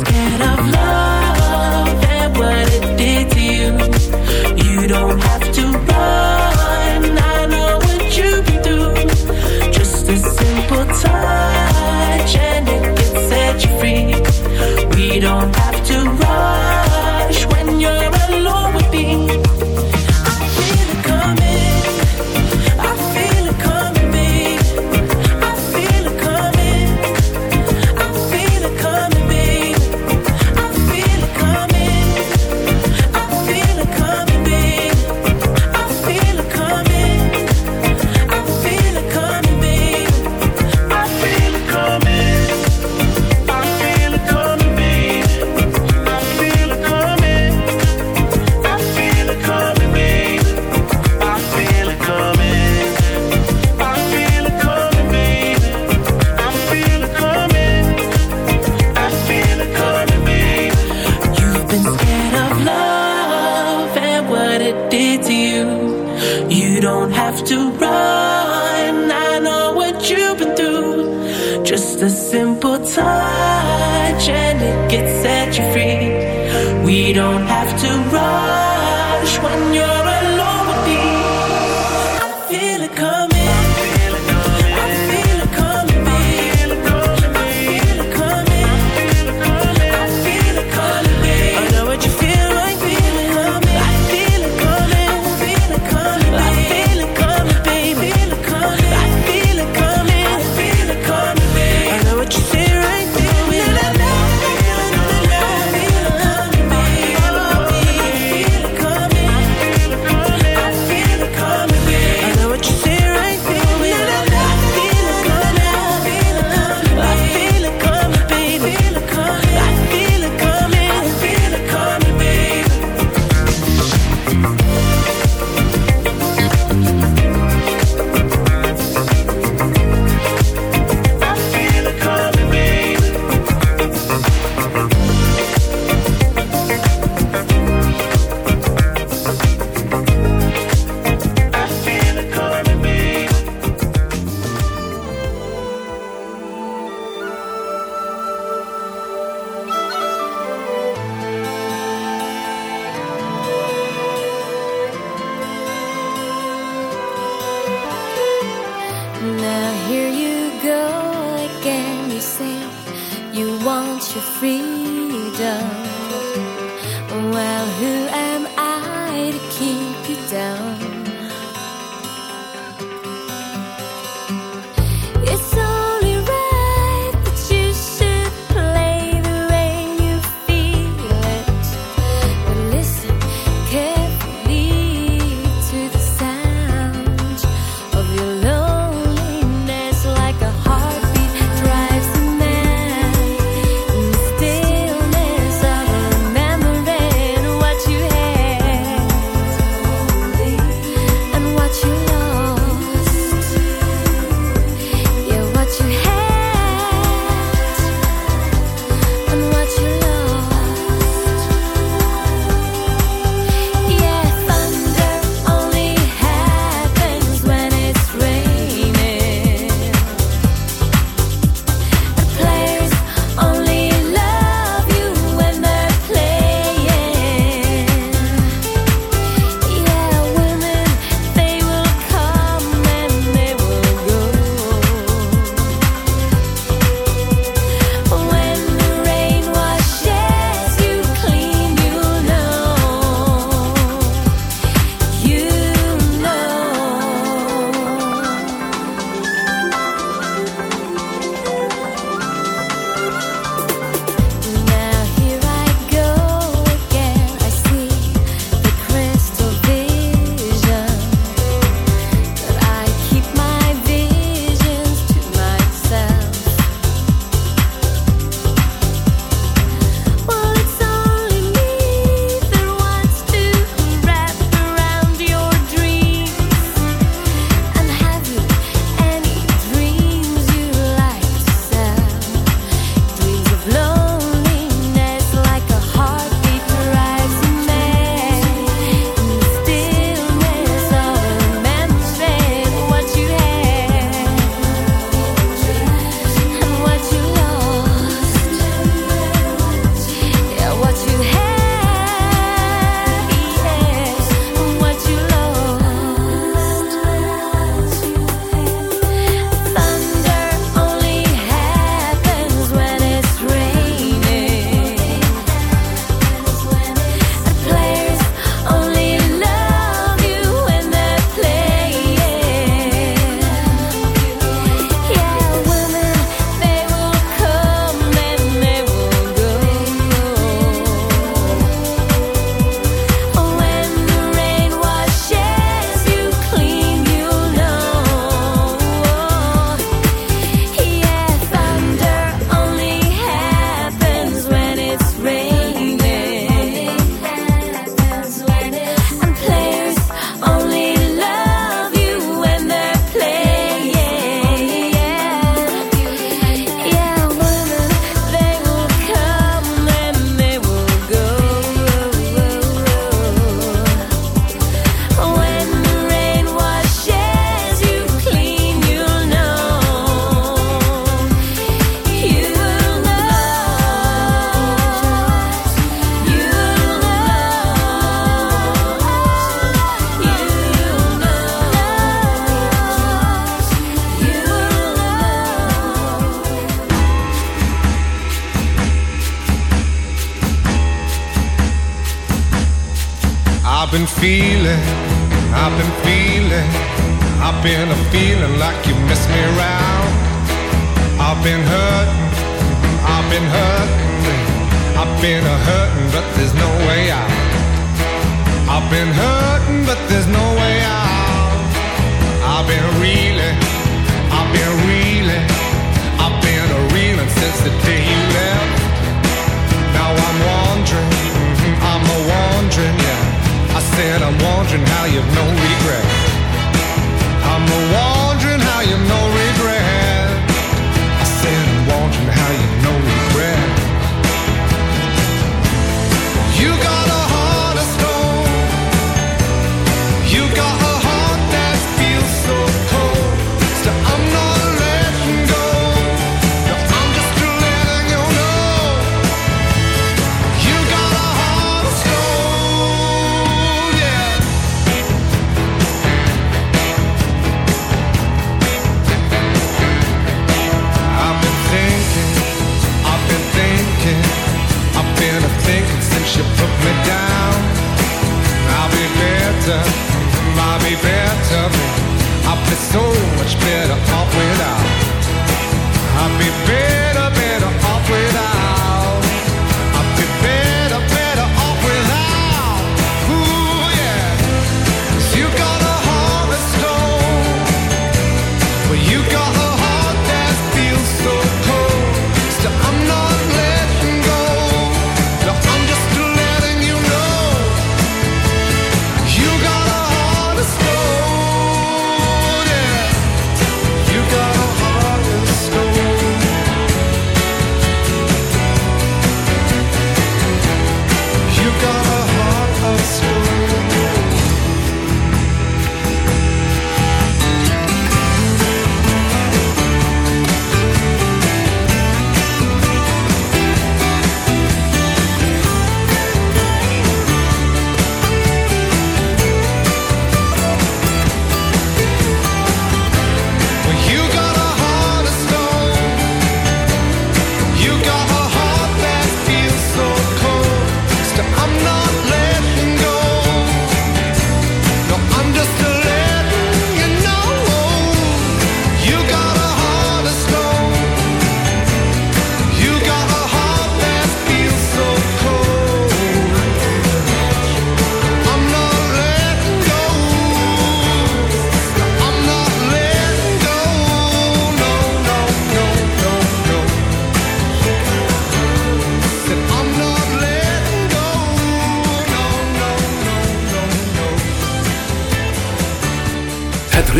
scared of love and what it did to you. You don't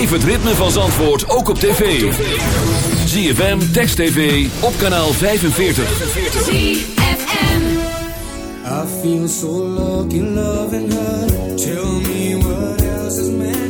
Beleef het ritme van Zandvoort ook op tv. ZFM, Text TV, op kanaal 45. ZFM I feel so lucky loving her. Tell me what else is meant.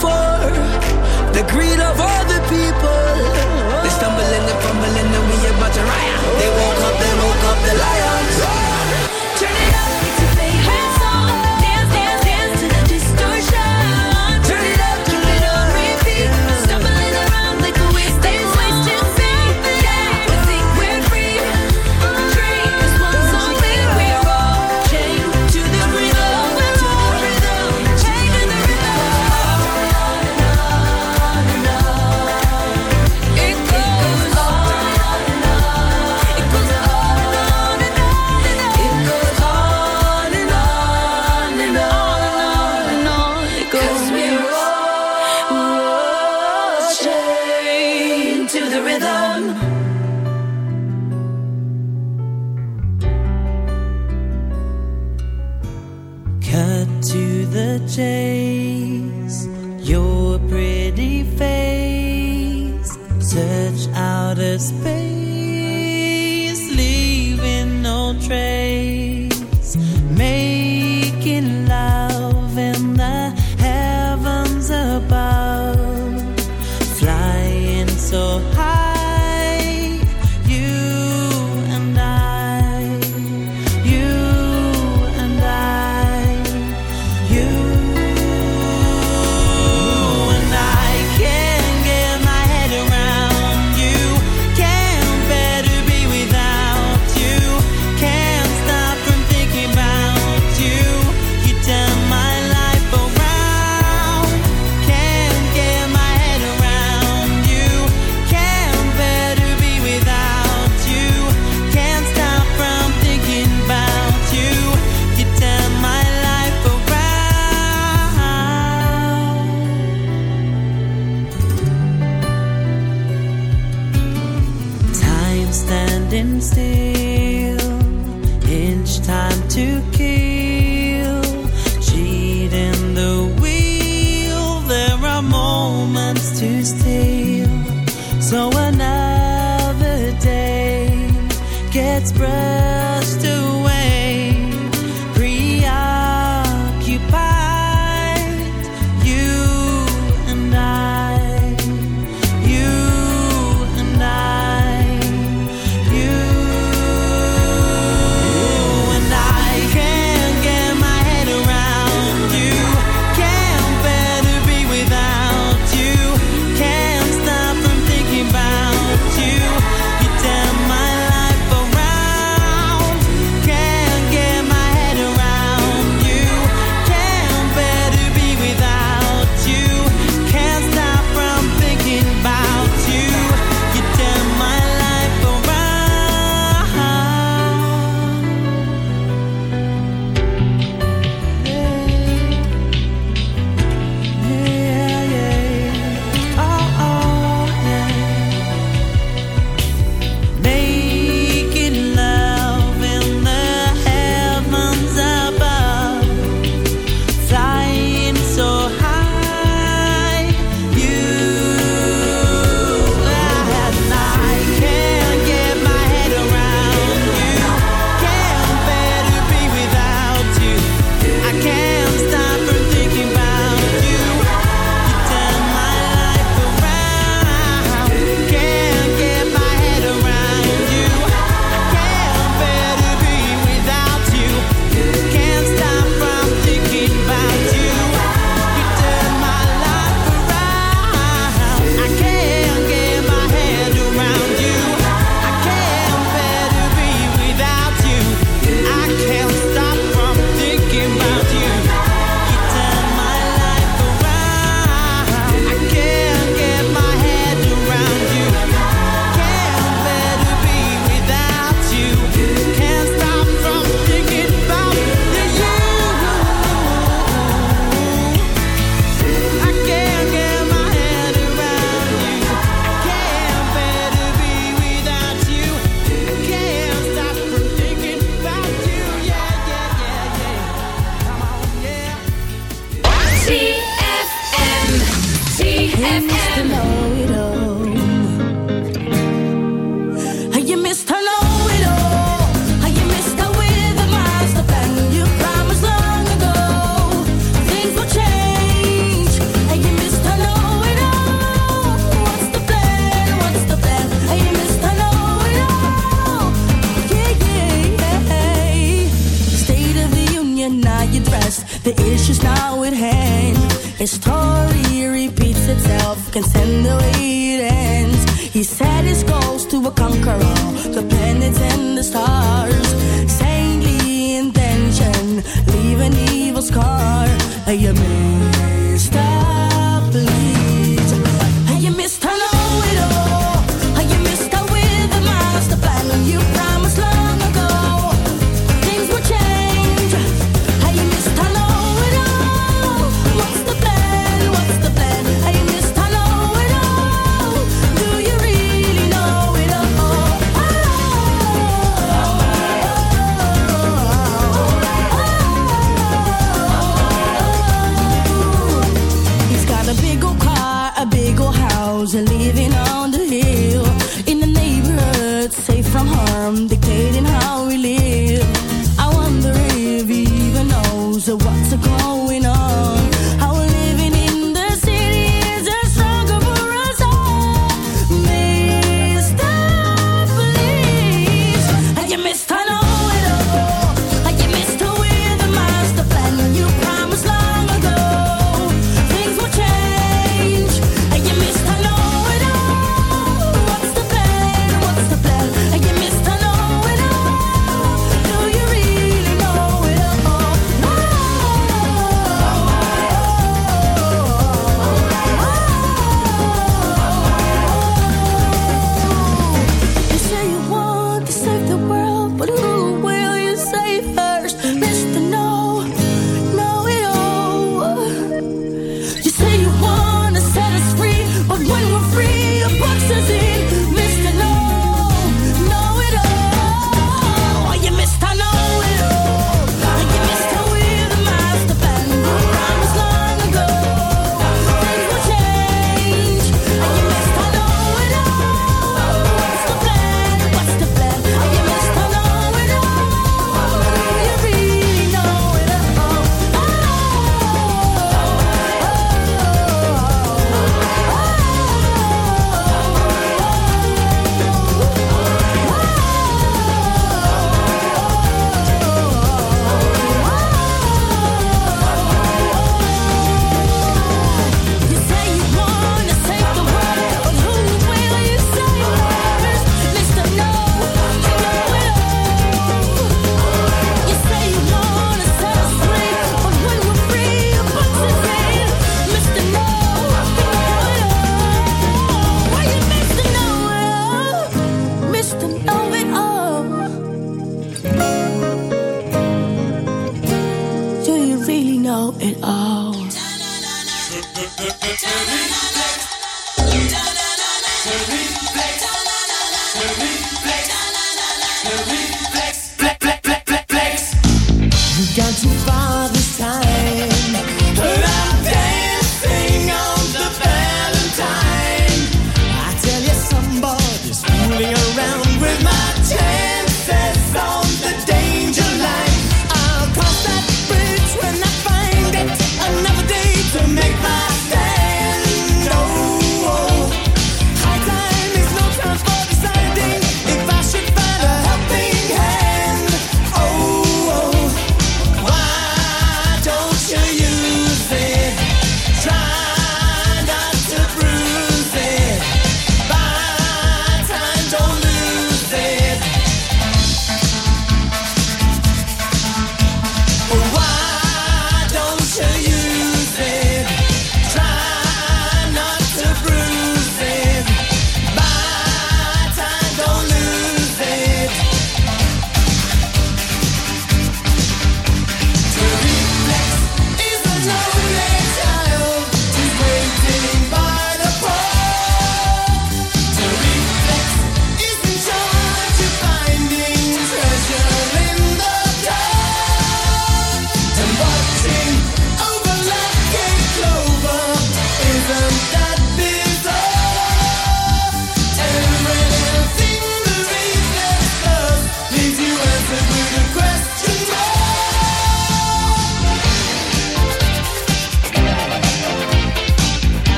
before. The greed of all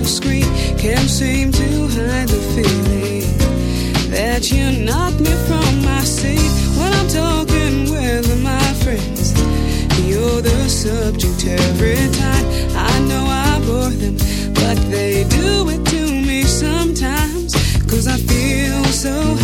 be. Can't seem to hide the feeling that you knock me from my seat when I'm talking with my friends. You're the subject every time. I know I bore them, but they do it to me sometimes. Cause I feel so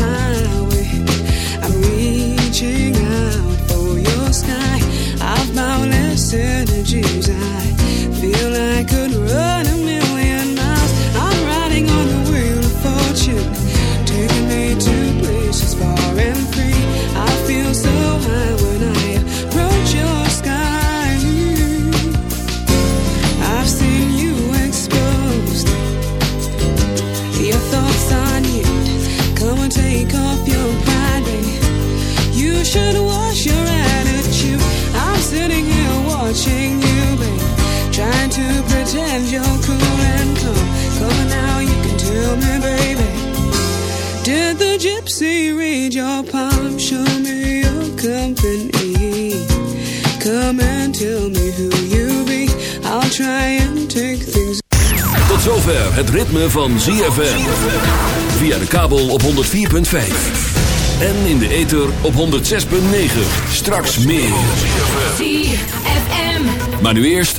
gypsy read your palm? Show me your company. Come and tell me who you be. I'll try and take things. Tot zover het ritme van ZFM. Via de kabel op 104.5. En in de ether op 106.9. Straks meer. ZFM. Maar nu eerst...